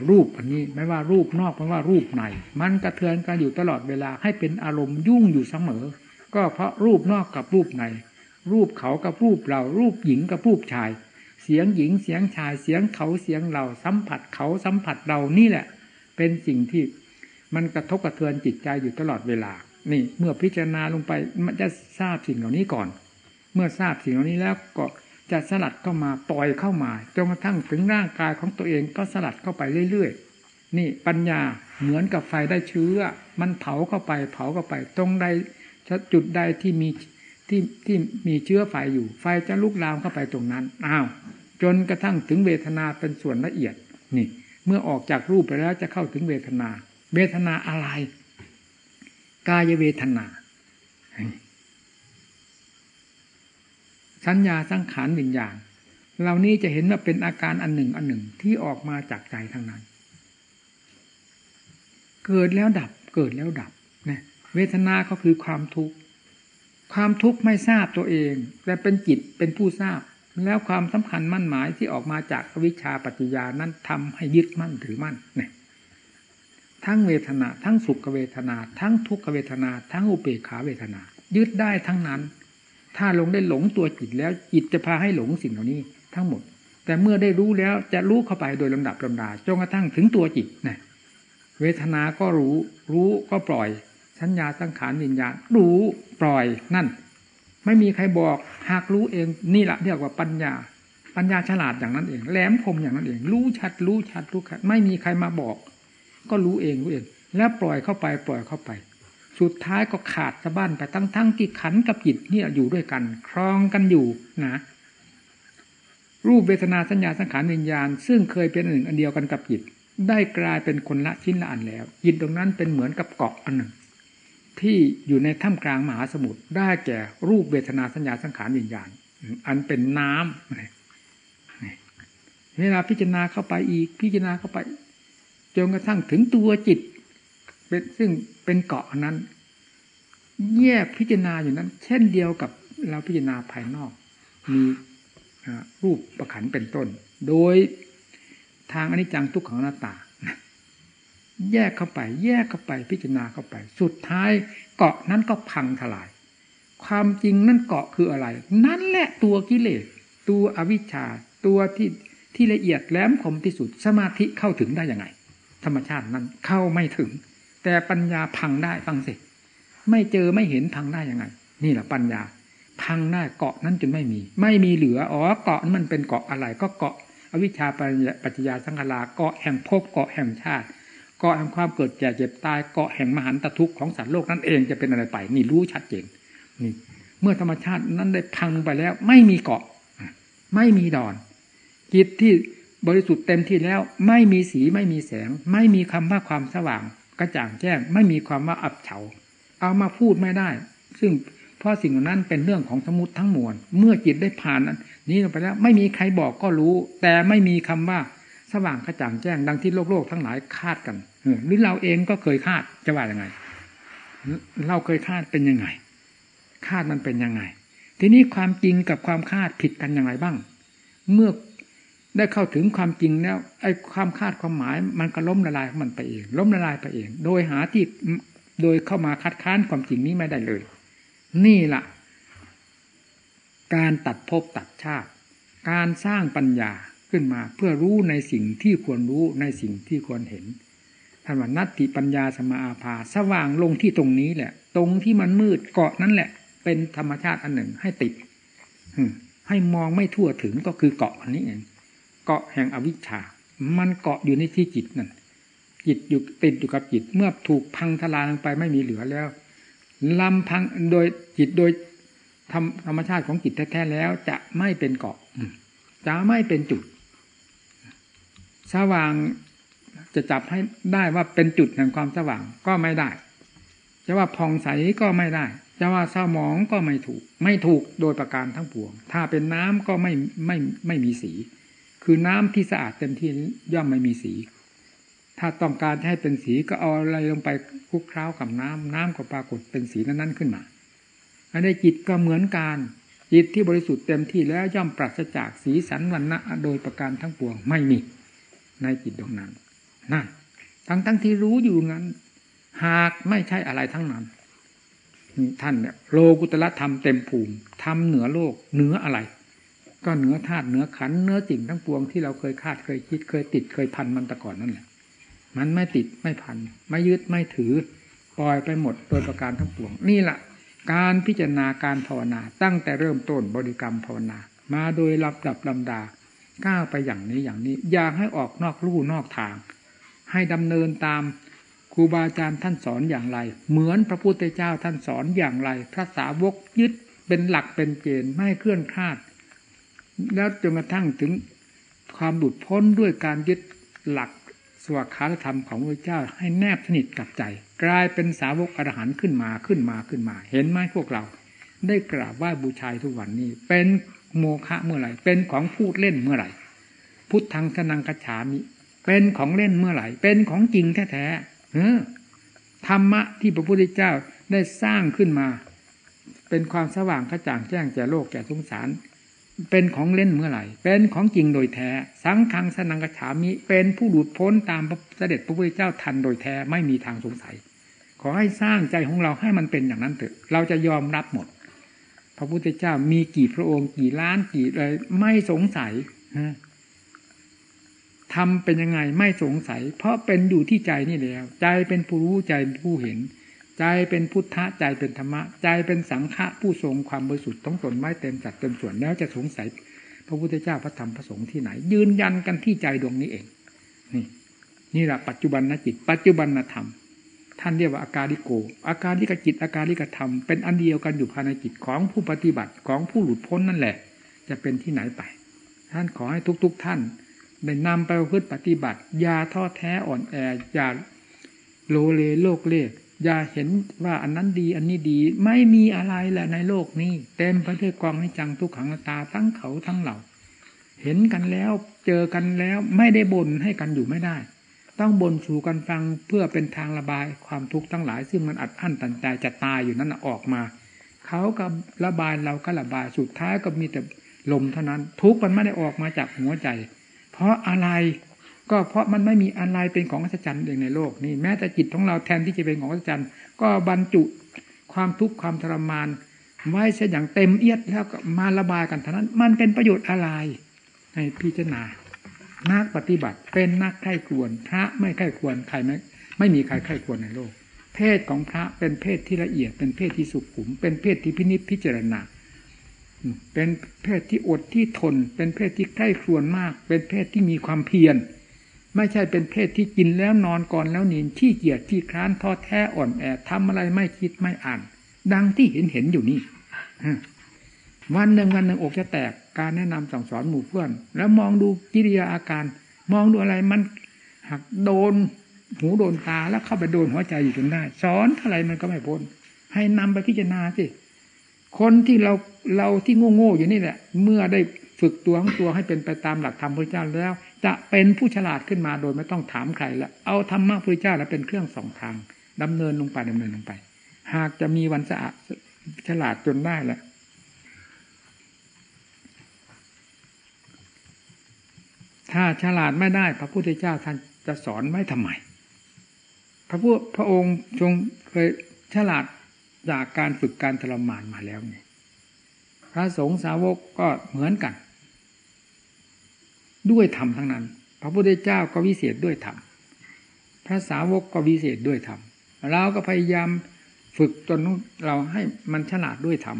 รูปอันนี้ไม่ว่ารูปนอกไม่ว่ารูปในมันกระเทือนกันอยู่ตลอดเวลาให้เป็นอารมณ์ยุ่งอยู่เสมอ ก็เพราะรูปนอกกับรูปในรูปเขากับรูปเรา รูปหญิงกับรูปชาย เสียงหญิงเสียงชายเสียงเขาเสียงเราสัมผัสเขาสัมผัสเรานี่แหละ เป็นสิ่งที่มันกระทบกระเทือนจิตใจอยู่ตลอดเวลา นี่เมื่อพิจารณาลงไปมันจะทราบสิ่งเหล่านี้ก่อน เมื่อทราบสิ่งเหล่านี้แล้วก็จะสลัดเข้ามาปล่อยเข้ามาจนกระทั่งถึงร่างกายของตัวเองก็สลัดเข้าไปเรื่อยๆ นี่ปัญญาเหมือนกับไฟได้เชื้อ มันเผาเข้าไปเผาเข้าไป ตรงใดจุดใดที่มีที่ที่มีเชื้อไฟอยู่ ไฟจะลุกลามเข้าไปตรงนั้นอ้าวจนกระทั่งถึงเวทนาเป็นส่วนละเอียดนี่ เมื่อออกจากรูปไปแล้วจะเข้าถึงเวทนา เวทนาอะไร กายเวทนา สัญญาสังขารวิญญาณเหล่านี้จะเห็นว่าเป็นอาการอันหนึ่งอันหนึ่งที่ออกมาจากใจทั้งนั้น เกิดแล้วดับ เกิดแล้วดับนะเวทนาก็คือความทุกข์ ความทุกข์ไม่ทราบตัวเอง แต่เป็นจิตเป็นผู้ทราบ แล้วความสำคัญมั่นหมายที่ออกมาจากวิชาปัจจญานั้นทำให้ยึดมั่นถือมั่นเนี่ย ทั้งเวทนา ทั้งสุขเวทนา ทั้งทุกขเวทนา ทั้งอุเบกขาเวทนา ยึดได้ทั้งนั้น ถ้าลงได้หลงตัวจิตแล้วจิตจะพาให้หลงสิ่งเหล่านี้ทั้งหมด แต่เมื่อได้รู้แล้วจะรู้เข้าไปโดยลำดับลำดาจนกระทั่งถึงตัวจิตนะเวทนา ก็รู้ รู้ก็ปล่อย สัญญาสังขารวิญญาณรู้ปล่อยนั่น ไม่มีใครบอกหากรู้เองนี่แหละเรียกว่าปัญญาปัญญาฉลาดอย่างนั้นเอง แหลมคมอย่างนั้นเอง รู้ชัด รู้ชัดรู้ชัด ไม่มีใครมาบอก ก็รู้เองรู้เอง แล้วปล่อยเข้าไปปล่อยเข้าไป สุดท้ายก็ขาดสะบั้นไปทั้งทั้งที่ขันกับจิตเนี่ยอยู่ด้วยกัน ครองกันอยู่นะรูปเวทนาสัญญาสังขารวิญญาณ ซึ่งเคยเป็นหนึ่งอันเดียวกันกับจิต ได้กลายเป็นคนละชิ้นละอันแล้วจิตตรงนั้นเป็นเหมือนกับเกาะอันหนึ่ง ที่อยู่ในถ้ำกลางมหาสมุทรได้แก่รูปเวทนาสัญญาสังขารวิญญาณ อันเป็นน้ำเวลาพิจารณาเข้าไปอีกพิจารณาเข้าไป จนกระทั่งถึงตัวจิตเป็นซึ่งเป็นเกาะนั้น แยกพิจารณาอยู่นั้น เช่นเดียวกับเราพิจารณาภายนอก มีรูปประขันเป็นต้น โดยทางอนิจจังทุกขังหน้าตา แยกเข้าไป แยกเข้าไปพิจารณาเข้าไป สุดท้ายเกาะนั้นก็พังทลาย ความจริงนั่นเกาะคืออะไร นั่นแหละตัวกิเลสตัวอวิชชา ตัวที่ที่ละเอียดแหลมคมที่สุดสมาธิเข้าถึงได้ยังไง ธรรมชาตินั้นเข้าไม่ถึง แต่ปัญญาพังได้ฟังสิไม่เจอไม่เห็นพังได้ยังไง นี่แหละปัญญา พังได้เกาะนั้นจนไม่มี ไม่มีเหลืออ๋อเกาะมันเป็นเกาะอะไร ก็เกาะ อวิชชาปัจจยาสังขาราเกาะแห่งภพเกาะแห่งชาติเกาะแห่งความเกิดแก่เจ็บตายเกาะแห่งมหันตทุกข์ของสัตว์โลกนั่นเองจะเป็นอะไรไป นี่รู้ชัดเจนนี่ เมื่อธรรมชาตินั้นได้พังไปแล้ว ไม่มีเกาะ ไม่มีดอนจิตที่ บริสุทธิ์เต็มที่แล้ว ไม่มีสีไม่มีแสง ไม่มีคำว่าความสว่าง กระจ่างแจ้ง ไม่มีความว่าอับเฉา เอามาพูดไม่ได้ ซึ่งเพราะสิ่งเหล่านั้นเป็นเรื่องของสมุติทั้งมวลเมื่อจิตได้ผ่านนี้ลงไปแล้ว ไม่มีใครบอกก็รู้ แต่ไม่มีคำว่าสว่างกระจ่างแจ้งดังที่โลกโลกทั้งหลายคาดกันหรือเราเองก็เคยคาดจะว่ายังไง เราเคยคาดเป็นยังไง คาดมันเป็นยังไง ทีนี้ความจริงกับความคาดผิดกันยังไงบ้าง เมื่อ ได้เข้าถึงความจริงแล้วไอ้ความคาดความหมายมันก็ล้มละลายของมันไปเอง ล้มละลายไปเอง โดยหาที่โดยเข้ามาคัดค้านความจริงนี้ไม่ได้เลย นี่แหละการตัดภพตัดชาติ การสร้างปัญญาขึ้นมาเพื่อรู้ในสิ่งที่ควรรู้ในสิ่งที่ควรเห็นท่านว่านัตติปัญญาสมาอาภาสว่างลงที่ตรงนี้แหละ ตรงที่มันมืดเกาะนั่นแหละ เป็นธรรมชาติอันหนึ่งให้ติดให้มองไม่ทั่วถึงก็คือเกาะอันนี้เอง เกาะแห่งอวิชชา มันเกาะอยู่ในที่จิตนั่นจิตอยู่ติดอยู่กับจิตเมื่อถูกพังทลายลงไปไม่มีเหลือแล้วลำพังโดยจิตโดยธรรมธรรมชาติของจิตแท้ๆแล้ว จะไม่เป็นเกาะจะไม่เป็นจุดสว่างจะจับให้ได้ว่าเป็นจุดแห่งความสว่างก็ไม่ได้ จะว่าผ่องใสก็ไม่ได้ จะว่าเศร้าหมองก็ไม่ถูก ไม่ถูกโดยประการทั้งปวง ถ้าเป็นน้ำก็ไม่ไม่ไม่มีสี คือน้ำที่สะอาดเต็มที่ย่อมไม่มีสี ถ้าต้องการให้เป็นสีก็เอาอะไรลงไปคลุกเคล้ากับน้ำน้ำก็ปรากฏเป็นสีนั้นๆขึ้นมา อันนี้จิตก็เหมือนกันจิตที่บริสุทธิ์เต็มที่แล้วย่อมปราศจากสีสันวันณะโดยประการทั้งปวงไม่มี ในจิตดวงนั้นนั่นทั้งทั้งที่รู้อยู่งั้น หากไม่ใช่อะไรทั้งนั้น ท่านเนี่ยโลกุตละธรรมเต็มภูมิทำเหนือโลกเหนืออะไร ก็เหนือธาตุเหนือขันเนื้อสิ่งทั้งปวงที่เราเคยคาดเคยคิดเคยติดเคยพันมันแต่ก่อนนั่นแหละ มันไม่ติดไม่พัน ไม่ยึดไม่ถือปล่อยไปหมดโดยประการทั้งปวง นี่แหละการพิจารณาการภาวนา ตั้งแต่เริ่มต้นบริกรรมภาวนา มาโดยลำดับลำดาก้าวไปอย่างนี้อย่างนี้ อย่าให้ออกนอกลู่นอกทาง ให้ดำเนินตามครูบาอาจารย์ท่านสอนอย่างไร เหมือนพระพุทธเจ้าท่านสอนอย่างไร พระสาวกยึดเป็นหลักเป็นเกณฑ์ไม่เคลื่อนคลาด แล้วจนกระทั่งถึงความหลุดพ้นด้วยการยึดหลักสวขาธรรมของพระเจ้าให้แนบสนิทกับใจ กลายเป็นสาวกอรหันขึ้นมาขึ้นมาขึ้นมา เห็นไหมพวกเรา ได้กราบไหว้บูชาทุกวันนี้ เป็นโมฆะเมื่อไหร่ เป็นของพูดเล่นเมื่อไหร่ พุทธังสนังกระฉามิ เป็นของเล่นเมื่อไหร่ เป็นของจริงแท้ๆธรรมะที่พระพุทธเจ้าได้สร้างขึ้นมา เป็นความสว่างกระจ่างแจ้งแก่โลกแก่สงสาร เป็นของเล่นเมื่อไหร่ เป็นของจริงโดยแท้ สังฆังสนังกฉามิ เป็นผู้หลุดพ้นตามเสด็จพระพุทธเจ้าทันโดยแท้ไม่มีทางสงสัย ขอให้สร้างใจของเราให้มันเป็นอย่างนั้นเถอะ เราจะยอมรับหมด พระพุทธเจ้ามีกี่พระองค์ กี่ล้านกี่อะไรไม่สงสัยทำเป็นยังไงไม่สงสัย เพราะเป็นอยู่ที่ใจนี่แล้ว ใจเป็นผู้รู้ใจผู้เห็น ใจเป็นพุทธะใจเป็นธรรมะ ใจเป็นสังฆะผู้ทรงความบริสุทธิ์ต้องตนไม่เต็มจัดเต็มส่วนแล้วจะสงสัยพระพุทธเจ้าพระธรรมพระสงฆ์ที่ไหน ยืนยันกันที่ใจดวงนี้เอง นี่นี่แหละปัจจุบันนจิต ปัจจุบันนธรรม ท่านเรียกว่าอาการิโก อาการลิกจิตอาการลิกธรรมเป็นอันเดียวกันอยู่ภายในจิตของผู้ปฏิบัติของผู้หลุดพ้นนั่นแหละ จะเป็นที่ไหนไป ท่านขอให้ทุกๆทท่านได้นำไปประพฤติปฏิบัติอย่าท้อแท้อ่อนแออย่าโลเลโลกเล่ อย่าเห็นว่าอันนั้นดีอันนี้ดี ไม่มีอะไรแหละในโลกนี้ เต็มไปด้วยกองให้จังทุกขังตาทั้งเขาทั้งเหล่า เห็นกันแล้วเจอกันแล้วไม่ได้บ่นให้กันอยู่ไม่ได้ ต้องบ่นสู่กันฟังเพื่อเป็นทางระบายความทุกข์ทั้งหลาย ซึ่งมันอัดอั้นตันใจจะตายอยู่นั้นออกมาเขาก็ระบายเราก็ระบายสุดท้ายก็มีแต่ลมเท่านั้น ทุกข์มันไม่ได้ออกมาจากหัวใจ เพราะอะไร ก็เพราะมันไม่มีอะไรเป็นของอัศจรรย์เองในโลกนี่แม้แต่จิตของเราแทนที่จะเป็นของอัศจรรย์ก็บรรจุความทุกข์ความทรมานไว้เสียอย่างเต็มเอียดแล้วก็มาระบายกันเท่านั้น มันเป็นประโยชน์อะไรให้พิจารณานักปฏิบัติเป็นนักไข้ควร พระไม่ไข้ควรใครไม่ไม่มีใครไข้ควรในโลก เพศของพระเป็นเพศที่ละเอียด เป็นเพศที่สุขุม เป็นเพศที่พินิจพิจารณาเป็นเพศที่อดที่ทน เป็นเพศที่ใกล้ครวนมาก เป็นเพศที่มีความเพียร ไม่ใช่เป็นเพศที่กินแล้วนอนก่อนแล้วนินที่เกียจที่คร้านท้อแท้อ่อนแอทำอะไรไม่คิดไม่อ่าน ดังที่เห็นเห็นอยู่นี่วันหนึ่งวันหนึ่งอกจะแตกการแนะนำสั่งสอนหมู่เพื่อน แล้วมองดูกิริยาอาการ มองดูอะไรมันหักโดนหูโดนตาแล้วเข้าไปโดนหัวใจอยู่จนได้ สอนเท่าไรมันก็ไม่พ้นให้นำไปพิจารณาสิคนที่เราเราที่โง่โง่อยู่นี่แหละ เมื่อได้ฝึกตัวของตัวให้เป็นไปตามหลักธรรมพระเจ้าแล้ว จะเป็นผู้ฉลาดขึ้นมาโดยไม่ต้องถามใครแล้วเอาธรรมะพระเจ้าแล้วเป็นเครื่องสองทางดำเนินลงไปดำเนินลงไป หากจะมีวันสะอาดฉลาดจนได้แหละถ้าฉลาดไม่ได้ พระพุทธเจ้าท่านจะสอนไม่ทำไม พระพุทธพระองค์ทรงเคยฉลาดจากการฝึกการทรมานมาแล้วนี่พระสงฆ์สาวกก็เหมือนกัน ด้วยธรรมทั้งนั้น พระพุทธเจ้าก็วิเศษด้วยธรรมพระสาวกก็วิเศษด้วยธรรมเราก็พยายามฝึกจนเราให้มันฉลาดด้วยธรรม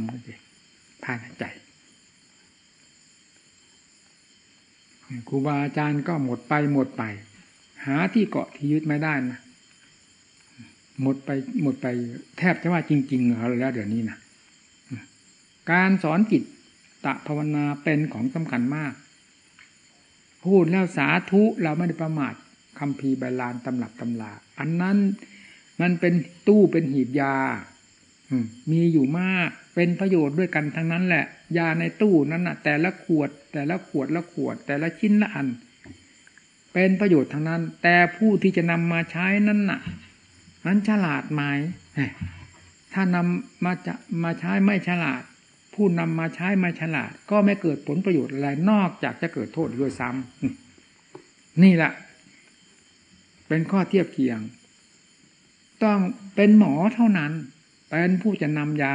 ภายในใจครูบาอาจารย์ก็หมดไปหมดไป หาที่เกาะที่ยึดไม่ได้นะหมดไปหมดไปแทบจะว่าจริงๆแล้วเดี๋ยวนี้นะการสอนจิตตะภาวนาเป็นของสำคัญมาก พูดแล้วสาธุเราไม่ได้ประมาทคำพีใบลานตำหลับตำลา อันนั้นมันเป็นตู้เป็นหีบยามีอยู่มากเป็นประโยชน์ด้วยกันทั้งนั้นแหละ ยาในตู้นั้นนะแต่ละขวด แต่ละขวดละขวด แต่ละชิ้นละอัน เป็นประโยชน์ทั้งนั้น แต่ผู้ที่จะนำมาใช้นั้นน่ะนั้นฉลาดไหมถ้านำมาจะมาใช้ไม่ฉลาด ผู้นำมาใช้ไม่ฉลาด ก็ไม่เกิดผลประโยชน์อะไรนอกจากจะเกิดโทษด้วยซ้ำนี่แหละเป็นข้อเทียบเคียง ต้องเป็นหมอเท่านั้น เป็นผู้จะนำยา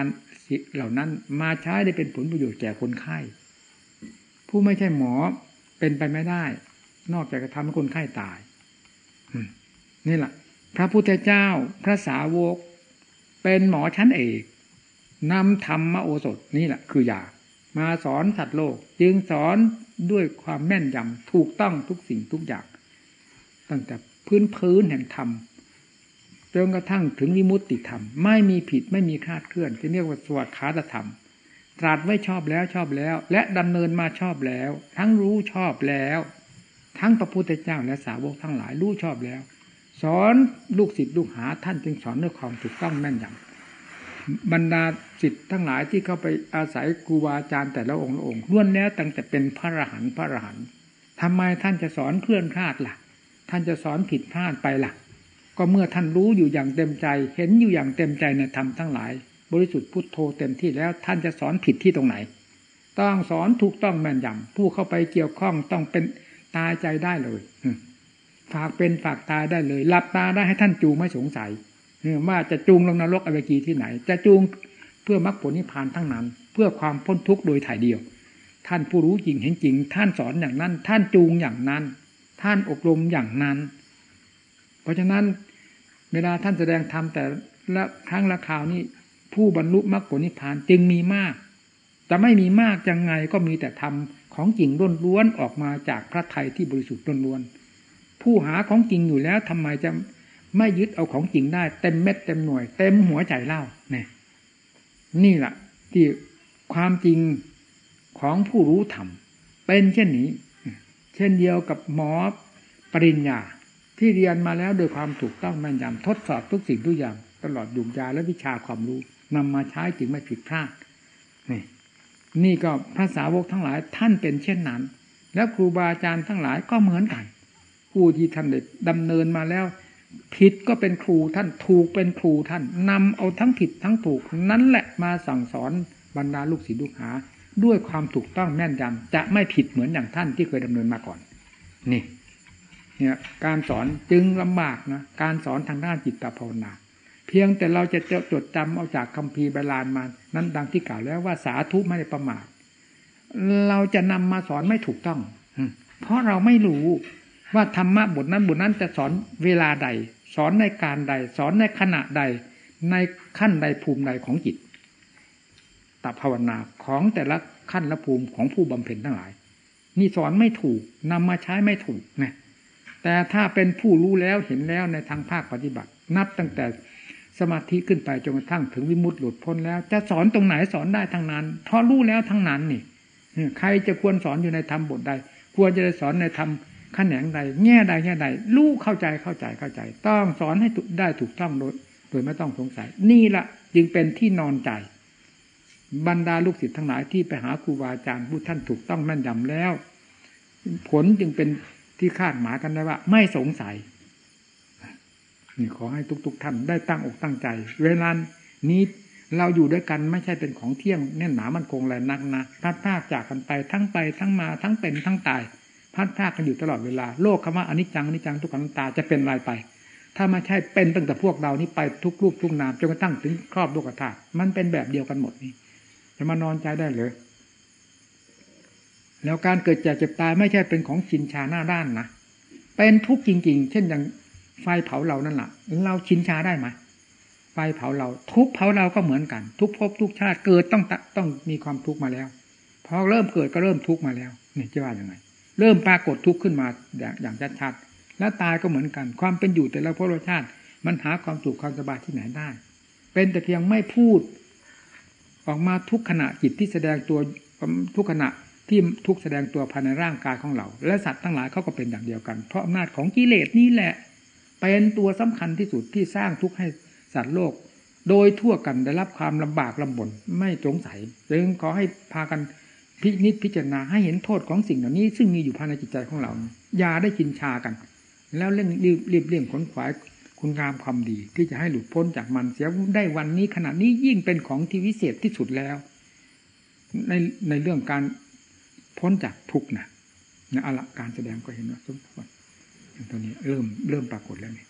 เหล่านั้นมาใช้ได้เป็นผลประโยชน์แก่คนไข้ ผู้ไม่ใช่หมอเป็นไปไม่ได้ นอกจากจะทำให้คนไข้ตายนี่แหละ พระพุทธเจ้าพระสาวก เป็นหมอชั้นเอก นำธรรมโอสถนี่แหละคือยา มาสอนสัตว์โลก จึงสอนด้วยความแม่นยำถูกต้องทุกสิ่งทุกอย่าง ตั้งแต่พื้นพื้นแห่งธรรมจนกระทั่งถึงวิมุตติธรรม ไม่มีผิดไม่มีคาดเคลื่อนที่เรียกว่าสวัสดขาตธรรม ตรัสไว้ชอบแล้วชอบแล้ว และดำเนินมาชอบแล้ว ทั้งรู้ชอบแล้ว ทั้งพระพุทธเจ้าและสาวกทั้งหลายรู้ชอบแล้ว สอนลูกศิษย์ลูกหาท่านจึงสอนด้วยความถูกต้องแม่นยำ บรรดาศิษย์ทั้งหลายที่เข้าไปอาศัยครูบาอาจารย์แต่ละองค์ละองค์ล้วนแล้วตั้งแต่เป็นพระอรหันต์พระอรหันต์ทำไมท่านจะสอนเคลื่อนคลาดละ่ะ ท่านจะสอนผิดพลาดไปละ่ะ ก็เมื่อท่านรู้อยู่อย่างเต็มใจ เห็นอยู่อย่างเต็มใจในธรรมทั้งหลาย บริสุทธิ์พุทโธเต็มที่แล้วท่านจะสอนผิดที่ตรงไหน ต้องสอนถูกต้องแม่นยำผู้เข้าไปเกี่ยวข้องต้องเป็นตายใจได้เลยฝากเป็นฝากตายได้เลยหลับตาได้ให้ท่านจูงไม่สงสัย ว่าจะจูงลงนรกอเวกีที่ไหน จะจูงเพื่อมรรคผลนิพพานทั้งนั้น เพื่อความพ้นทุกข์โดยถ่ายเดียว ท่านผู้รู้จริงเห็นจริง ท่านสอนอย่างนั้น ท่านจูงอย่างนั้น ท่านอบรมอย่างนั้น เพราะฉะนั้นเวลาท่านแสดงธรรมแต่ละครั้งละคราวนี้ผู้บรรลุมรรคผลนิพพานจึงมีมากแต่ไม่มีมากยังไงก็มีแต่ธรรมของจริงล้วนๆออกมาจากพระไทยที่บริสุทธิ์ล้วนๆผู้หาของจริงอยู่แล้วทำไมจะ ไม่ยึดเอาของจริงได้ เต็มเม็ดเต็มหน่วย เต็มหัวใจเล่าเนี่ยนี่แหละที่ความจริงของผู้รู้ธรรมเป็นเช่นนี้ เช่นเดียวกับหมอปริญญา ที่เรียนมาแล้วโดยความถูกต้องแม่นยำทดสอบทุกสิ่งทุกอย่าง ตลอดยุงยาและวิชาความรู้นำมาใช้จึงไม่ผิดพลาดนี่นี่ก็พระสาวกทั้งหลายท่านเป็นเช่นนั้น แล้วครูบาอาจารย์ทั้งหลายก็เหมือนกัน ผู้ที่ท่านเด็ดดำเนินมาแล้ว ผิดก็เป็นครูท่านถูกเป็นครูท่านนำเอาทั้งผิดทั้งถูก นั้นแหละมาสั่งสอนบรรดาลูกศิษย์ลูกหา ด้วยความถูกต้องแม่นยำจะไม่ผิดเหมือนอย่างท่านที่เคยดำเนินมาก่อน นี่ เนี่ยการสอนจึงลำบากนะ การสอนทางด้านจิตภาวนา เพียงแต่เราจะจดจำเอาจากคัมภีร์บาลานมานั้นดังที่กล่าวแล้วว่าสาธุไม่ได้ประมาทเราจะนำมาสอนไม่ถูกต้องเพราะเราไม่รู้ ว่าธรรมะบทนั้นบทนั้นจะสอนเวลาใด สอนในการใด สอนในขณะใด ในขั้นใดภูมิใดของจิตตภาวนาของแต่ละขั้นละภูมิของผู้บำเพ็ญทั้งหลาย นี่สอนไม่ถูกนำมาใช้ไม่ถูกนะแต่ถ้าเป็นผู้รู้แล้วเห็นแล้วในทางภาคปฏิบัติ นับตั้งแต่สมาธิขึ้นไปจนกระทั่งถึงวิมุตติหลุดพ้นแล้ว จะสอนตรงไหนสอนได้ทั้งนั้นเพราะรู้แล้วทั้งนั้นนี่ใครจะควรสอนอยู่ในธรรมบทใด ควรจะได้สอนในธรรม ขแขนงใด แง่ใดแง่ใดรู้เข้าใจเข้าใจเข้าใจ ต้องสอนให้ได้ถูกต้องโดย โดยไม่ต้องสงสัย นี่ละจึงเป็นที่นอนใจ บรรดาลูกศิษย์ทั้งหลายที่ไปหาครูบาอาจารย์ผู้ท่านถูกต้องแม่นยำแล้ว ผลจึงเป็นที่คาดหมายกันได้ว่า ไม่สงสัยนี่ขอให้ทุก ๆท่านได้ตั้งอกตั้งใจ เวลานี้เราอยู่ด้วยกันไม่ใช่เป็นของเที่ยงแน่นหนามันคงแรงนักนะพัดพากจากกันไปทั้งไปทั้งมาทั้งเป็นทั้งตาย พัดพากกันอยู่ตลอดเวลาโลกคำว่าอนิจจังอนิจจังทุกขังตาจะเป็นอะไรไป ถ้าไม่ใช่เป็นตั้งแต่พวกเรานี้ไปทุกรูปทุกนามจนกระทั่งถึงครอบโลกธาตุมันเป็นแบบเดียวกันหมดนี่จะมานอนใจได้เลยแล้วการเกิดจากเจ็บตายไม่ใช่เป็นของชินชาหน้าด้านนะเป็นทุกข์จริง ๆ เช่นอย่างไฟเผาเรานั่นแหละเราชินชาได้ไหมไฟเผาเรา ทุกเผาเราก็เหมือนกัน ทุกภพทุกชาติเกิดต้องต้องมีความทุกข์มาแล้ว พอเริ่มเกิดก็เริ่มทุกข์มาแล้วนี่จะว่าอย่างไง เริ่มปรากฏทุกข์ขึ้นมาอย่างชัดๆแล้วตายก็เหมือนกัน ความเป็นอยู่แต่ละภพชาติ มันหาความสุขความสบายที่ไหนได้ เป็นแต่เพียงไม่พูด ออกมาทุกขณะจิตที่แสดงตัวทุกขณะที่ทุกแสดงตัวภายในร่างกายของเรา และสัตว์ทั้งหลายเขาก็เป็นอย่างเดียวกัน เพราะอำนาจของกิเลสนี่แหละ เป็นตัวสำคัญที่สุดที่สร้างทุกข์ให้สัตว์โลก โดยทั่วกันได้รับความลำบากลำบนไม่สงสัยจึงขอให้พากัน พินิจพิจารณาให้เห็นโทษของสิ่งเหล่านี้ ซึ่งมีอยู่ภายในจิตใจของเราอย่าได้กินชากัน แล้วเร่งรีบรีบเร่งขนขวายคุณงามความดี ที่จะให้หลุดพ้นจากมันเสียได้วันนี้ขณะนี้ยิ่งเป็นของที่วิเศษที่สุดแล้ว ในในเรื่องการพ้นจากทุกข์นะนะอละการแสดงก็เห็นว่าสมควรตรงนี้เริ่มเริ่มปรากฏแล้วนี่